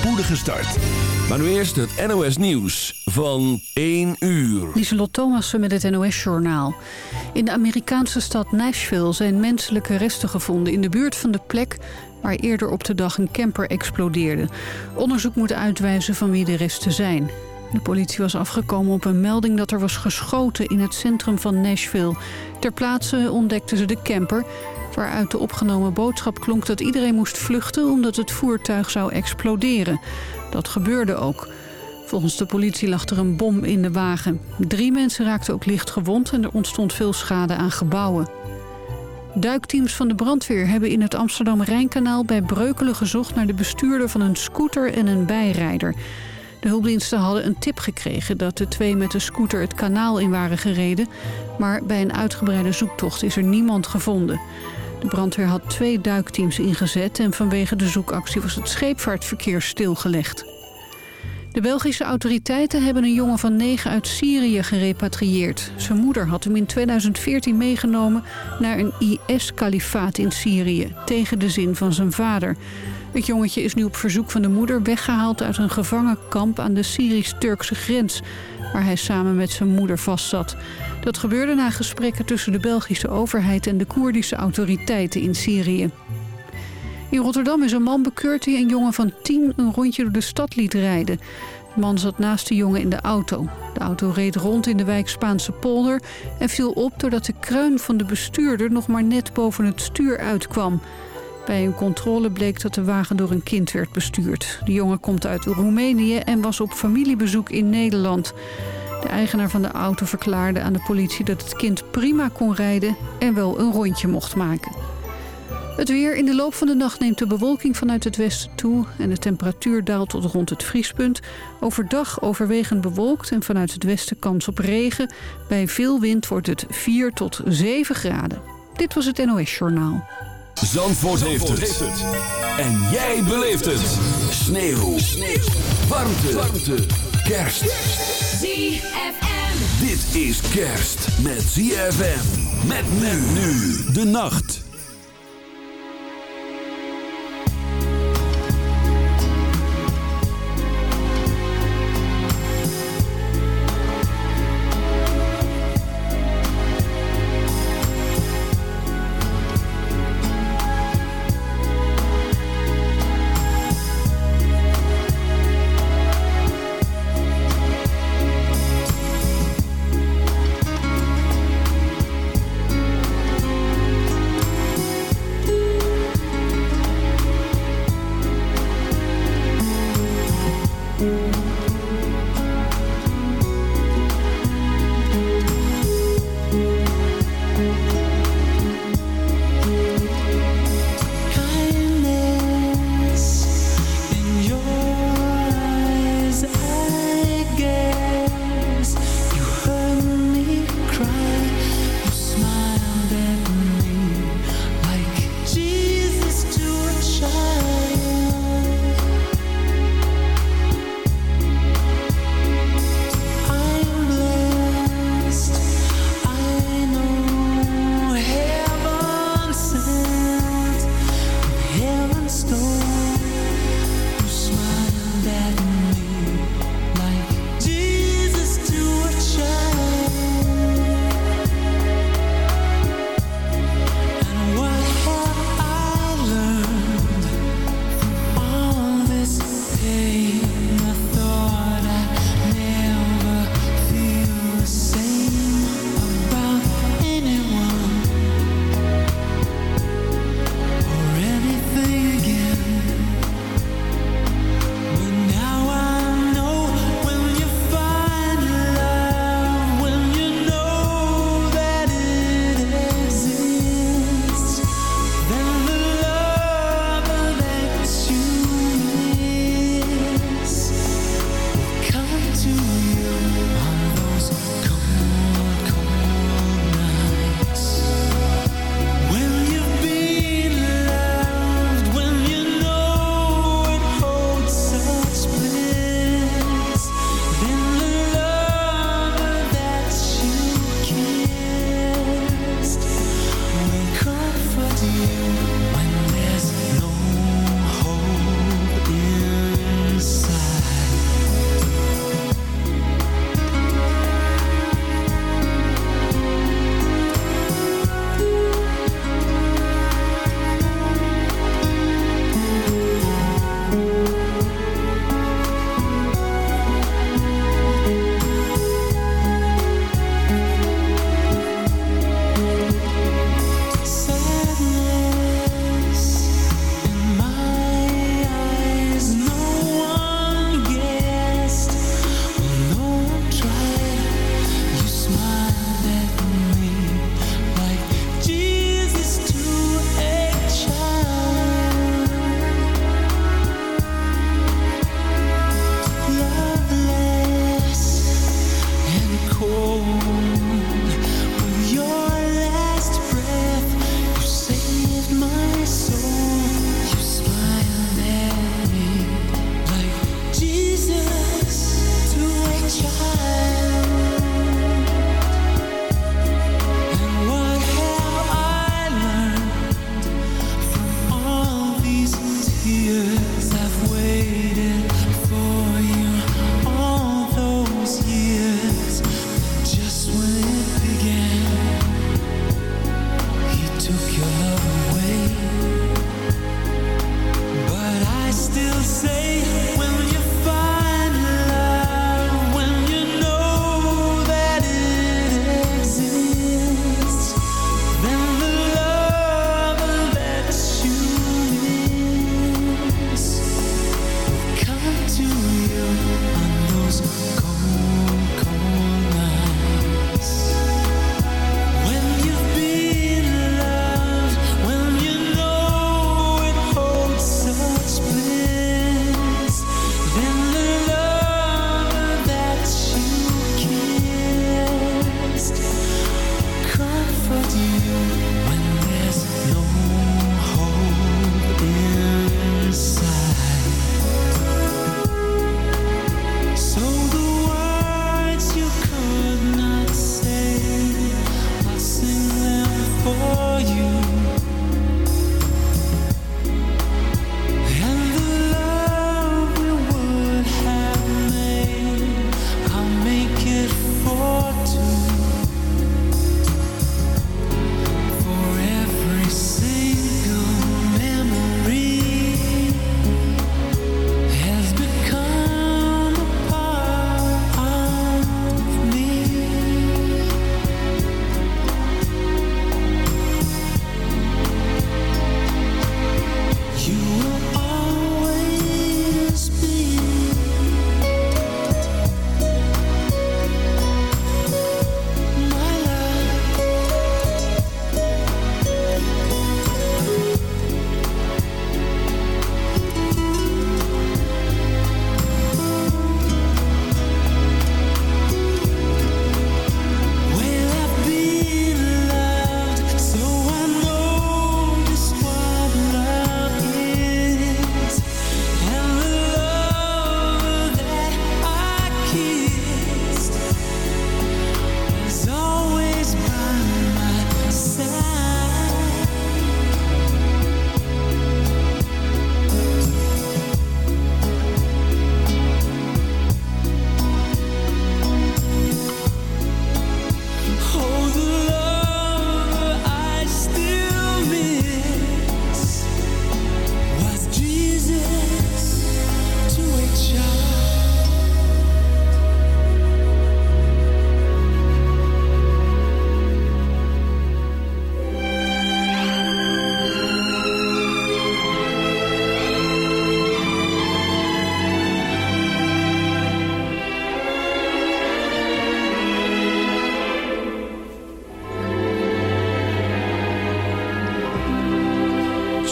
spoedige start. Maar nu eerst het NOS Nieuws van 1 uur. Lieselot Thomassen met het NOS-journaal. In de Amerikaanse stad Nashville zijn menselijke resten gevonden... in de buurt van de plek waar eerder op de dag een camper explodeerde. Onderzoek moet uitwijzen van wie de resten zijn. De politie was afgekomen op een melding dat er was geschoten in het centrum van Nashville. Ter plaatse ontdekten ze de camper waaruit de opgenomen boodschap klonk dat iedereen moest vluchten omdat het voertuig zou exploderen. Dat gebeurde ook. Volgens de politie lag er een bom in de wagen. Drie mensen raakten ook licht gewond en er ontstond veel schade aan gebouwen. Duikteams van de brandweer hebben in het Amsterdam-Rijnkanaal bij Breukelen gezocht naar de bestuurder van een scooter en een bijrijder. De hulpdiensten hadden een tip gekregen dat de twee met de scooter het kanaal in waren gereden. Maar bij een uitgebreide zoektocht is er niemand gevonden. De brandweer had twee duikteams ingezet en vanwege de zoekactie was het scheepvaartverkeer stilgelegd. De Belgische autoriteiten hebben een jongen van negen uit Syrië gerepatrieerd. Zijn moeder had hem in 2014 meegenomen naar een IS-kalifaat in Syrië... tegen de zin van zijn vader. Het jongetje is nu op verzoek van de moeder weggehaald uit een gevangenkamp aan de Syrisch-Turkse grens... waar hij samen met zijn moeder vastzat. Dat gebeurde na gesprekken tussen de Belgische overheid en de Koerdische autoriteiten in Syrië. In Rotterdam is een man bekeurd die een jongen van tien een rondje door de stad liet rijden. De man zat naast de jongen in de auto. De auto reed rond in de wijk Spaanse polder en viel op doordat de kruin van de bestuurder nog maar net boven het stuur uitkwam. Bij een controle bleek dat de wagen door een kind werd bestuurd. De jongen komt uit Roemenië en was op familiebezoek in Nederland. De eigenaar van de auto verklaarde aan de politie dat het kind prima kon rijden en wel een rondje mocht maken. Het weer in de loop van de nacht neemt de bewolking vanuit het westen toe... en de temperatuur daalt tot rond het vriespunt. Overdag overwegend bewolkt en vanuit het westen kans op regen. Bij veel wind wordt het 4 tot 7 graden. Dit was het NOS Journaal. Zandvoort, heeft, het. En jij beleeft het. Sneeuw. Sneeuw. Warmte. Warmte. Kerst. ZFM. Dit is kerst met ZFM. Met men nu de nacht.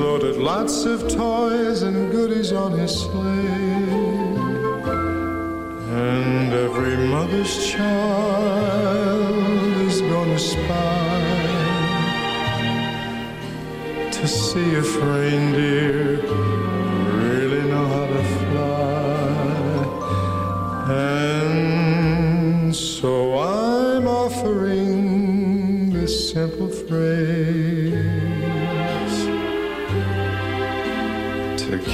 loaded lots of toys and goodies on his sleigh. And every mother's child is gonna spy to see if reindeer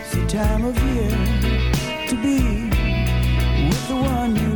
It's the time of year to be with the one you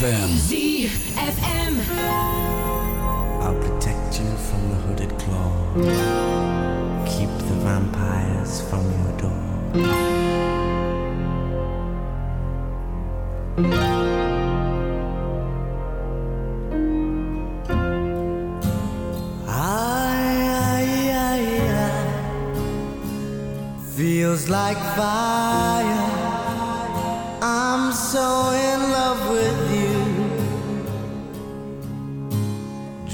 ZFM.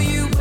you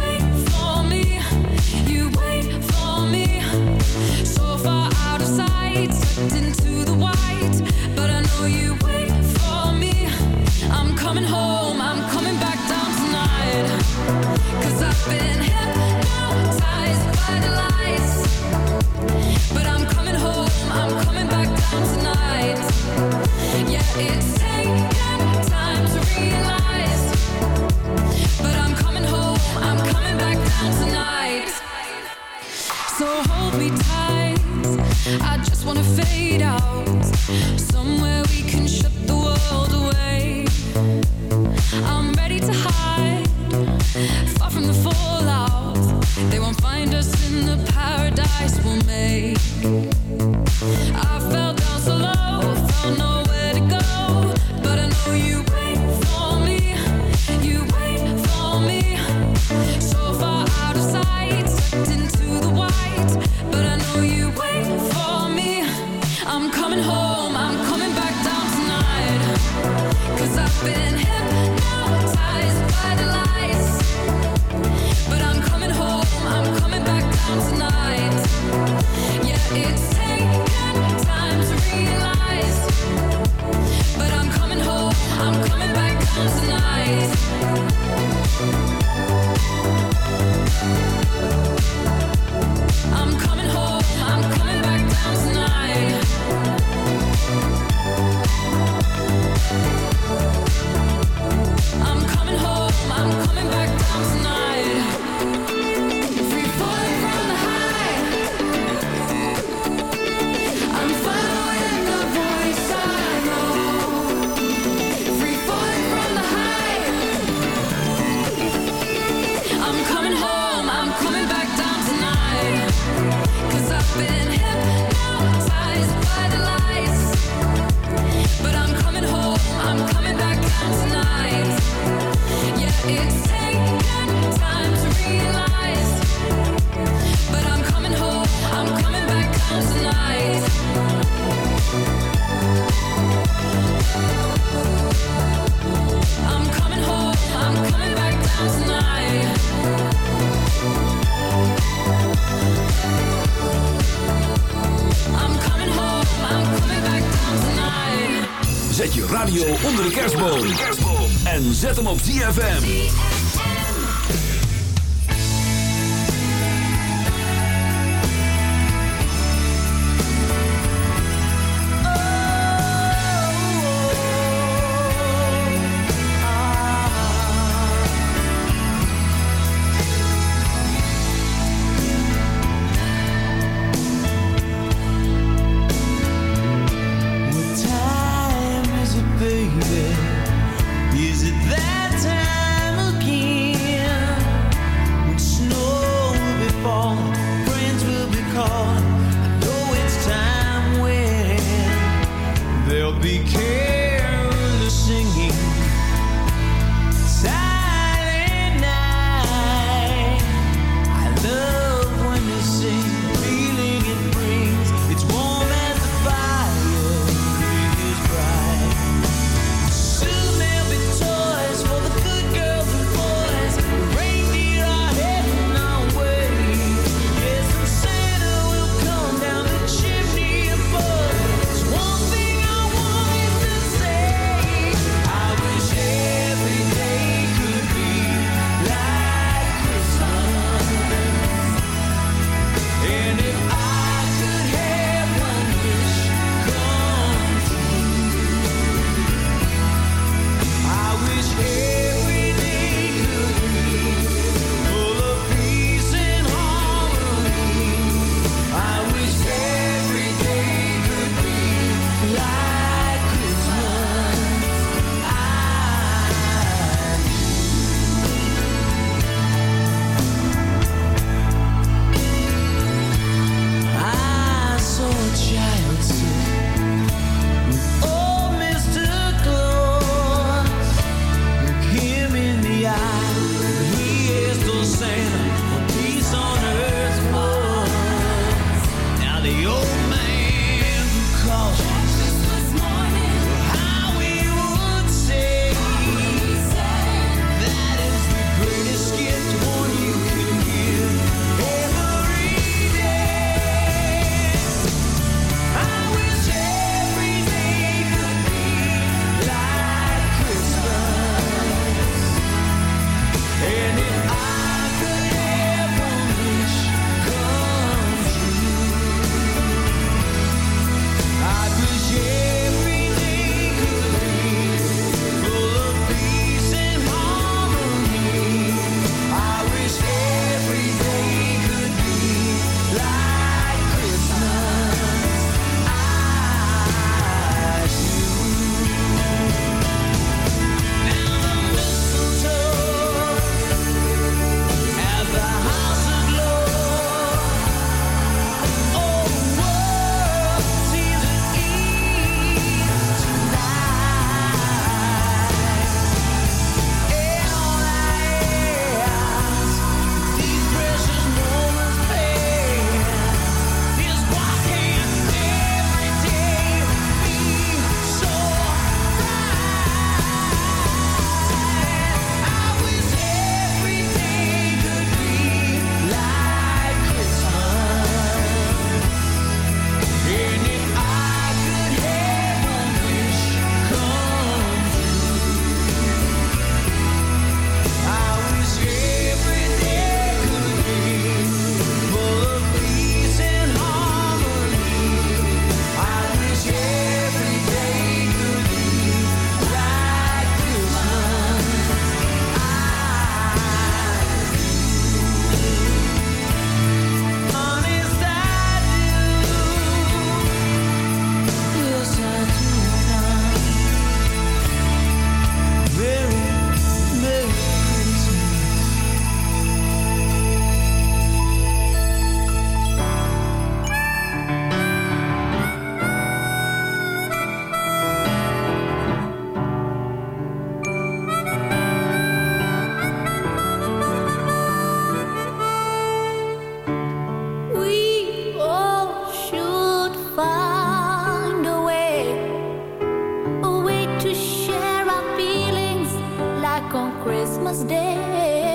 on Christmas Day.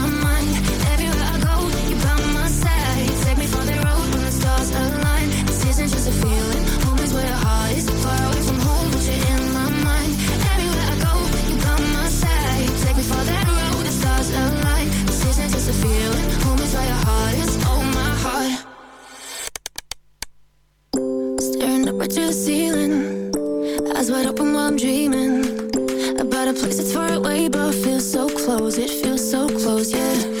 eyes wide open while I'm dreaming about a place that's far away but feels so close. It feels so close, yeah.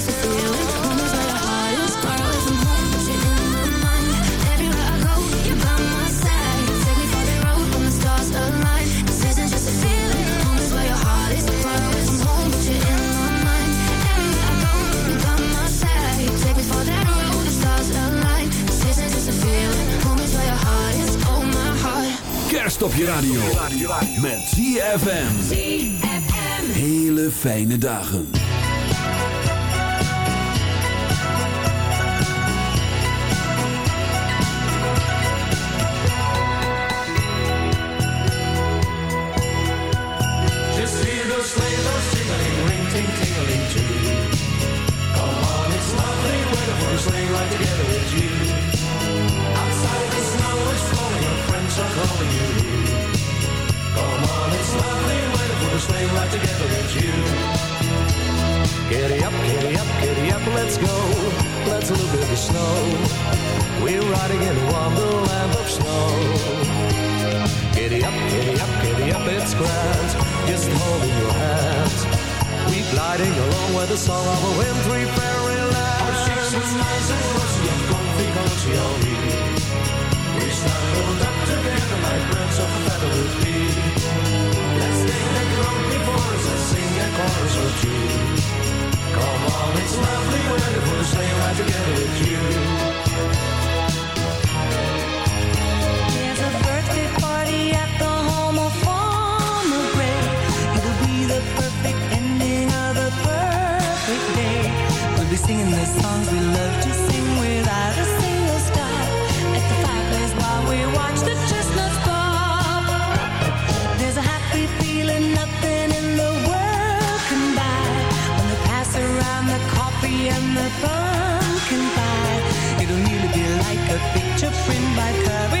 Kerst op je radio. Met ZFM. Hele fijne dagen. Just hear those sleigh bells jingling, ring ting tingling too. Come on, it's lovely weather for a sleigh ride together with you. Are calling you. Come on, it's lovely weather for a sleigh ride together with you. Giddy up, giddy up, giddy up, let's go. Let's look at the snow. We're riding in a wonderland of snow. Giddy up, giddy up, giddy up, it's grand. Just holding your hand. We're gliding along with the song of a wintry fairyland. Our cheeks are nice and rosy and comfy, cozy singing the songs we love to sing to bring my courage.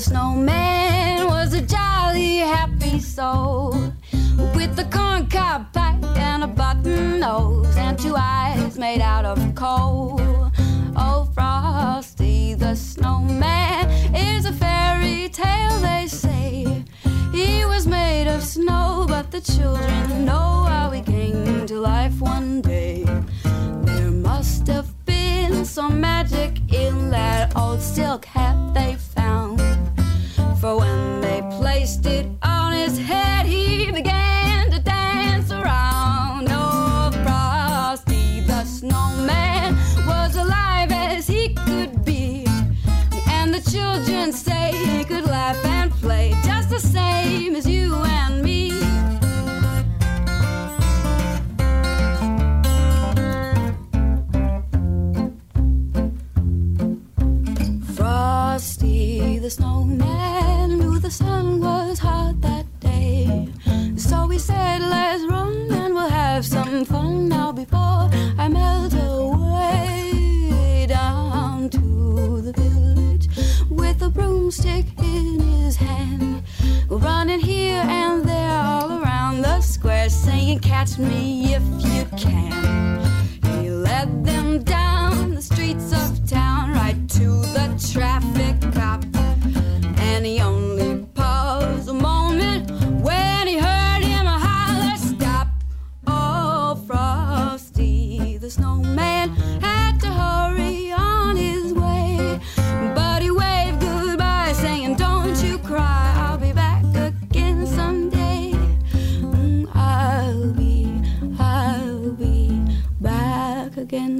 Snowman